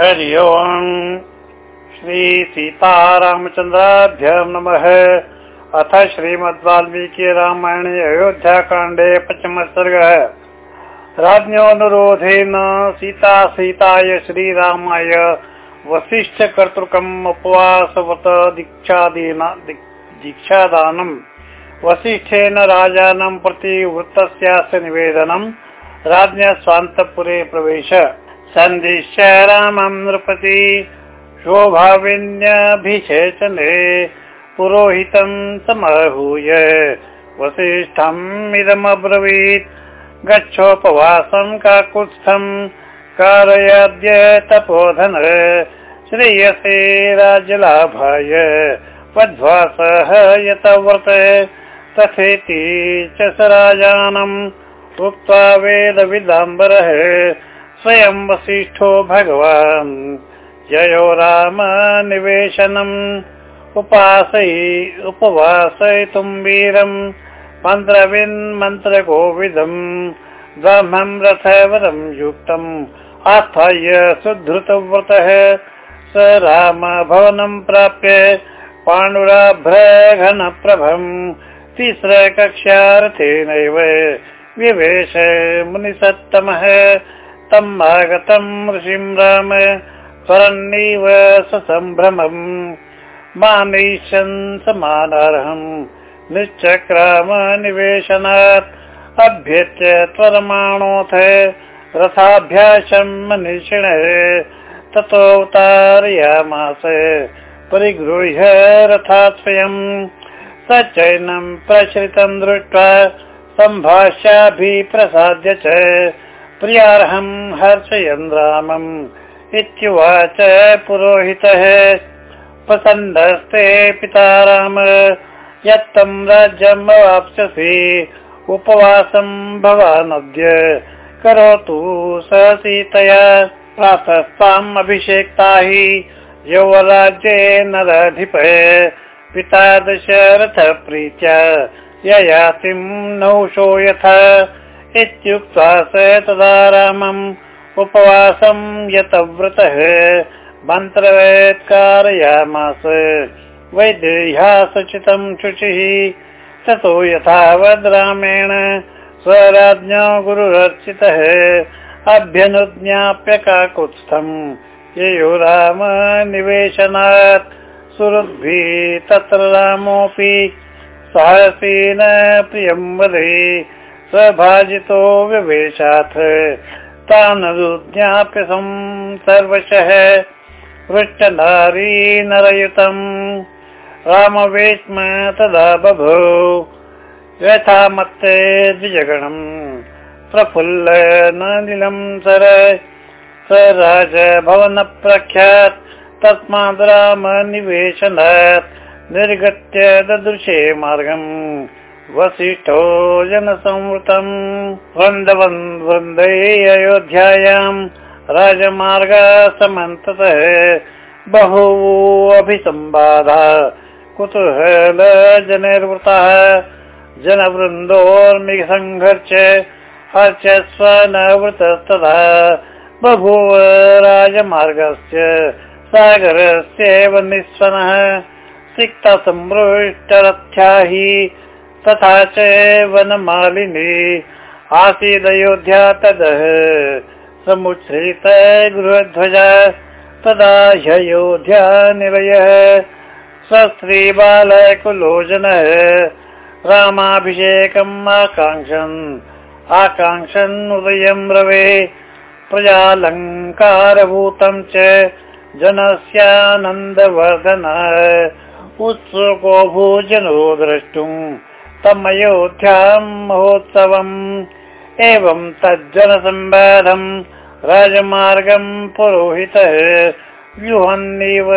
हरि ओम्। श्रीसीतारामचन्द्राभ्य नमः। अथ श्रीमद् वाल्मीकि रामायणे अयोध्याकाण्डे पञ्चमसर्गः। राज्ञोऽनुरोधेन सीता सीताय श्रीरामाय वसिष्ठकर्तृकम् उपवासवत दीक्षादानम्। वसिष्ठेन राजानं प्रति वृत्तस्यास्य निवेदनम् राज्ञ स्वान्तपुरे प्रवेश सन्दिश्य नृपति शोभाविन्यभिषेचने पुरोहितं समहूय। वसिष्ठम् इदमब्रवीत् गच्छोपवासं काकुत्स्थम् कारयाद्य तपोधन श्रेयसे राज्यलाभाय वध्वासः यत व्रत तथेति च स राजानम् उक्त्वा वेदविदाम्बरः स्वयं वसिष्ठो भगवान्। जयो राम निवेशनम् उपासै उपवासयितुं वीरम्। मन्त्रविन्मन्त्रकोविदम् ब्रह्मम् रथवरं युक्तम्। आस्थाय सुधृतव्रतः। स राम भवनं प्राप्य पाण्डुराभ्रघनप्रभम्। तिस्रकक्षार्थेनैव विवेश मुनिसत्तमः तम् आगतम् ऋषिं राम स्वरन्नीव ससम्भ्रमम् मानयिष्यन् समानार्हम् निश्चक्राम निवेशनात् अभ्यच्य त्वरमाणोऽथ रथाभ्यासम् मनीषिण। ततोऽवतारयामास परिगृह्य रथात् स्वयम्। स चैनम् प्रसृतम् दृष्ट्वा सम्भाष्याभिप्रसाद्य च प्रियार्हम् हर्षयन् रामम् इत्युवाच पुरोहितः। प्रसन्नस्ते पिता राम यत्तम् राज्यम् अवाप्स्यसि। उपवासम् भवानद्य करोतु स सीतया प्रातस्ताम् अभिषेक्ता हि यौवराज्ये नराधिप। पिता दशरथ प्रीत्या ययातिम् नौषो यथा इत्युक्त्वा स तदा रामम् उपवासम् यतव्रतः मन्त्रवेत्कारयामास। वैदेह्यासचितम् शुचिः। ततो यथावद् रामेण स्वराज्ञो गुरुरर्चितः अभ्यनुज्ञाप्य काकुत्स्थम्। ययो राम निवेशनात् सुहृद्भिः तत्र रामोऽपि। साहसेन प्रियं वदे स्वभाजितो विवेशाथ। ताननुज्ञाप्य सर्वशः। पृष्ठनारी नरयुतम्। रामवेश्म तदा बभो। यथा मत्ते द्विजगणम्। प्रफुल्ल निलम् सर। स राज भवन प्रख्यात्। तस्मात् राम निर्गत्य ददृशे मार्गम् वसिष्ठो जनसंवृतम् वृन्दवन् वृन्दै अयोध्यायाम् राजमार्ग समन्ततः बहु अभिसम्बाधा कुतूहल जनैर्वृतः जनवृन्दोर्मिघसङ्घर्ष हर्ष स्वनवृतस्तदा बभूव राजमार्गस्य सागरस्यैव निःस्वनः। सिक्तसम्पृष्टरथ्या हि तथा च वनमालिनी आसीदयोध्या तदः समुच्छ्रित गृहध्वज। तदा ह्ययोध्या निलयः। स्वस्त्रीबालकुलोचनः रामाभिषेकम् आकाङ्क्षन्। आकाङ्क्षन् उदयम् रवे। प्रजालङ्कारभूतम् च जनस्यानन्दवर्धन। उत्सुको भूजनो द्रष्टुम् तमयोध्याम् महोत्सवम् एवम् तज्जनसम्बाधम् राजमार्गम् पुरोहितः व्यूहन्निव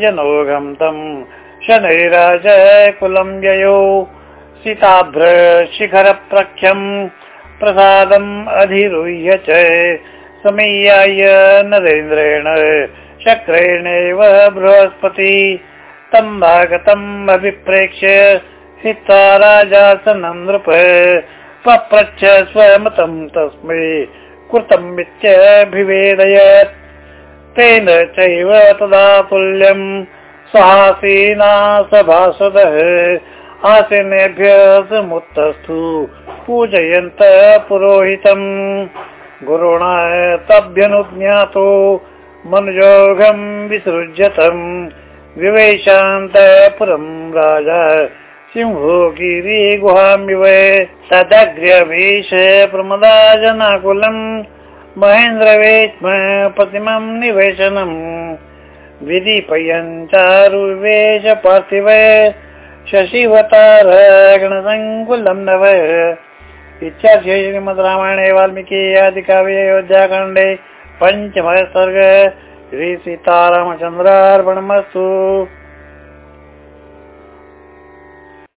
जनोघम् तम् शनैराज कुलम् ययौ सीताभ्र शिखरप्रख्यम् प्रसादम् अधिरुह्य च समीयाय नरेन्द्रेण शक्रेणैव बृहस्पति। तम् आगतम् अभिप्रेक्ष्य हित्वा राजासनं नृप पप्रच्छ स्वमतं तस्मै कृतम् इत्यभिवेदयत् तेन चैव तदा तुल्यम् सासीना सभासदः। आसीनेभ्य समुत्तस्थु पूजयन्त पुरोहितम्। गुरुणा तभ्यनुज्ञातो मनुजोघम् विसृज्यतम्। विवेशान्त पुरम् राजा सिंहो गिरि गुहामिव तदग्र्यवेश प्रमदा जनाकुलम् विधिपयञ्चारुवेश पार्थिव शशिवतार गणसङ्कुलम् नव। इत्याख्ये श्रीमद् रामायणे वाल्मीकि आदिकाव्ये अयोध्याकाण्डे पञ्चमः सर्ग। श्रीसीतारामचन्द्रार्पणमस्तु